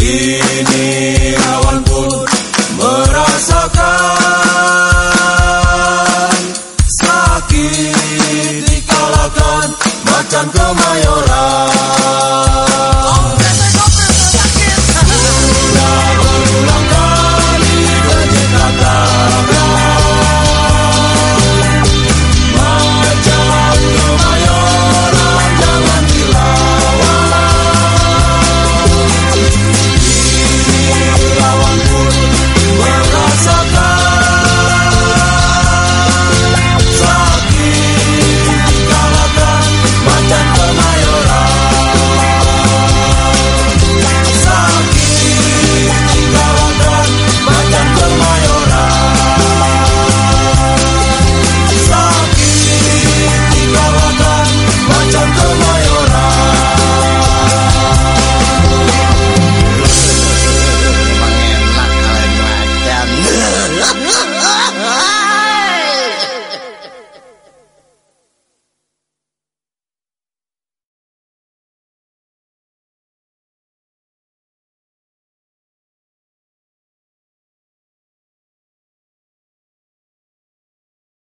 Kini awan pun merasakan sakit dikalahkan macan kemayoran.